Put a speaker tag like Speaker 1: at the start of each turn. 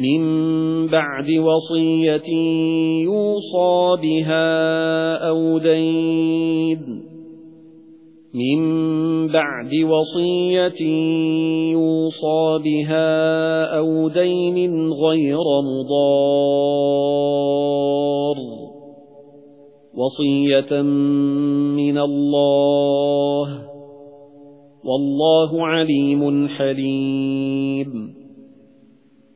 Speaker 1: مِن بَعْدِ وَصِيَّةٍ يُوصَى بِهَا أَوْ دَيْنٍ مِن بَعْدِ وَصِيَّةٍ يُوصَى بِهَا أَوْ دَيْنٍ غَيْرَ مُضَارٍّ وَصِيَّةً مِنَ اللَّهِ وَاللَّهُ عَلِيمٌ حَلِيمٌ